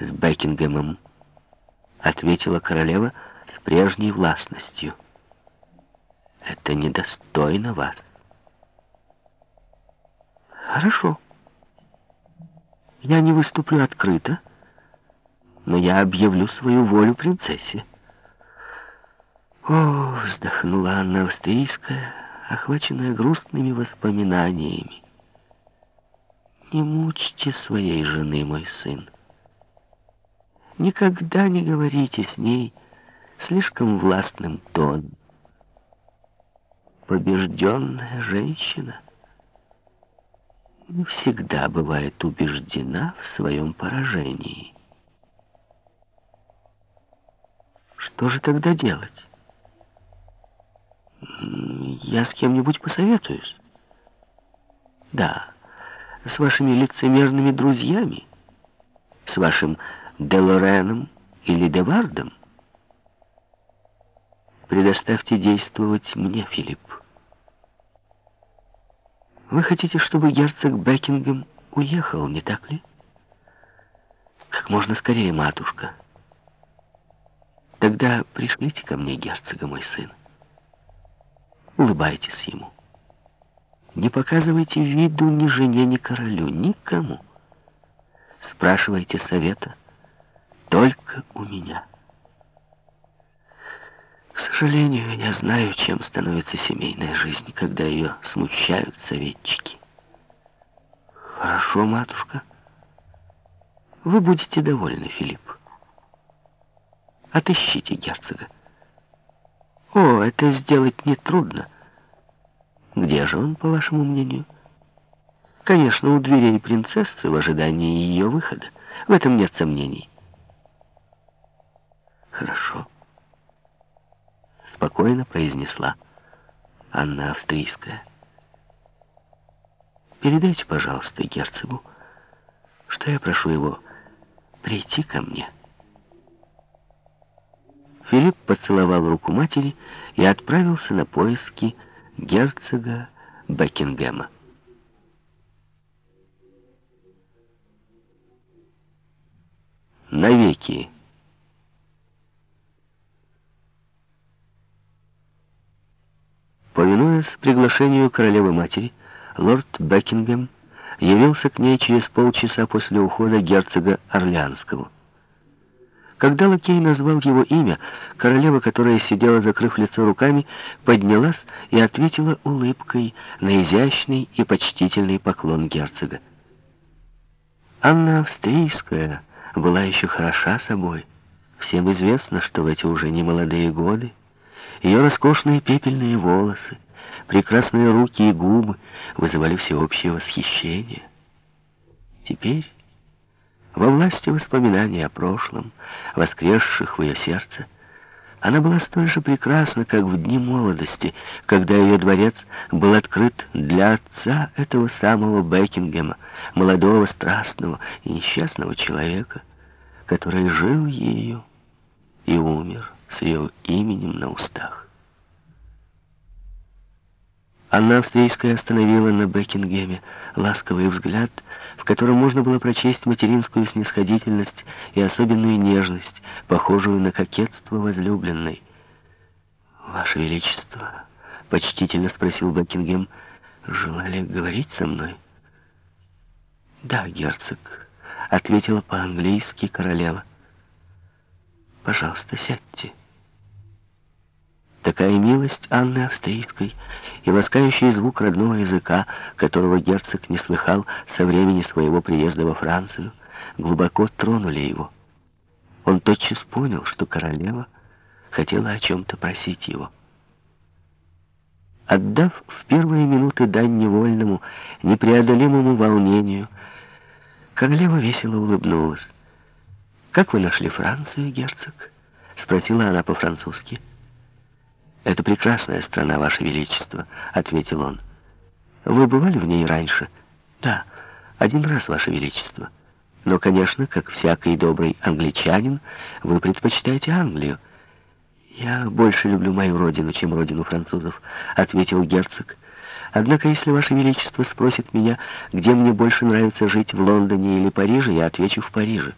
с Бекингемом», — ответила королева с прежней властностью. «Это недостойно вас». «Хорошо. Я не выступлю открыто, но я объявлю свою волю принцессе». «О!» — вздохнула Анна Австрийская, охваченная грустными воспоминаниями. «Не мучьте своей жены, мой сын. Никогда не говорите с ней слишком властным тоном. Побежденная женщина не всегда бывает убеждена в своем поражении. Что же тогда делать? Я с кем-нибудь посоветуюсь. Да, с вашими лицемерными друзьями, с вашим Делореном или Девардом. Предоставьте действовать мне, Филипп. Вы хотите, чтобы герцог Бекингем уехал, не так ли? Как можно скорее, матушка. Тогда пришлите ко мне герцога, мой сын. Улыбайтесь ему. Не показывайте виду ни жене, ни королю, никому. Спрашивайте совета только у меня. К сожалению, я знаю, чем становится семейная жизнь, когда ее смущают советчики. Хорошо, матушка. Вы будете довольны, Филипп. Отыщите герцога. О, это сделать нетрудно. Где же он, по вашему мнению? Конечно, у дверей принцессы в ожидании ее выхода. В этом нет сомнений. Хорошо. Спокойно произнесла Анна Австрийская. Передайте, пожалуйста, герцогу, что я прошу его прийти ко мне. Филипп поцеловал руку матери и отправился на поиски герцога Бекингема. Навеки. Повинуясь приглашению королевы-матери, лорд Бекингем явился к ней через полчаса после ухода герцога Орлеанского. Когда лакей назвал его имя, королева, которая сидела, закрыв лицо руками, поднялась и ответила улыбкой на изящный и почтительный поклон герцога. Анна Австрийская была еще хороша собой. Всем известно, что в эти уже немолодые годы ее роскошные пепельные волосы, прекрасные руки и губы вызывали всеобщее восхищение. Теперь во власти воспоминаний о прошлом, воскресших в ее сердце, она была столь же прекрасна, как в дни молодости, когда ее дворец был открыт для отца этого самого Бекингема, молодого, страстного и несчастного человека, который жил ею и умер с ее именем на устах. Анна Австрийская остановила на Бекингеме ласковый взгляд, в котором можно было прочесть материнскую снисходительность и особенную нежность, похожую на кокетство возлюбленной. «Ваше Величество», — почтительно спросил Бекингем, — «желали говорить со мной?» «Да, герцог», — ответила по-английски королева. «Пожалуйста, сядьте». Такая милость Анны Австрийской и ласкающий звук родного языка, которого герцог не слыхал со времени своего приезда во Францию, глубоко тронули его. Он тотчас понял, что королева хотела о чем-то просить его. Отдав в первые минуты дань невольному, непреодолимому волнению, королева весело улыбнулась. «Как вы нашли Францию, герцог?» — спросила она по-французски. «Это прекрасная страна, Ваше Величество», — ответил он. «Вы бывали в ней раньше?» «Да, один раз, Ваше Величество. Но, конечно, как всякий добрый англичанин, вы предпочитаете Англию». «Я больше люблю мою родину, чем родину французов», — ответил герцог. «Однако, если Ваше Величество спросит меня, где мне больше нравится жить, в Лондоне или Париже, я отвечу в Париже».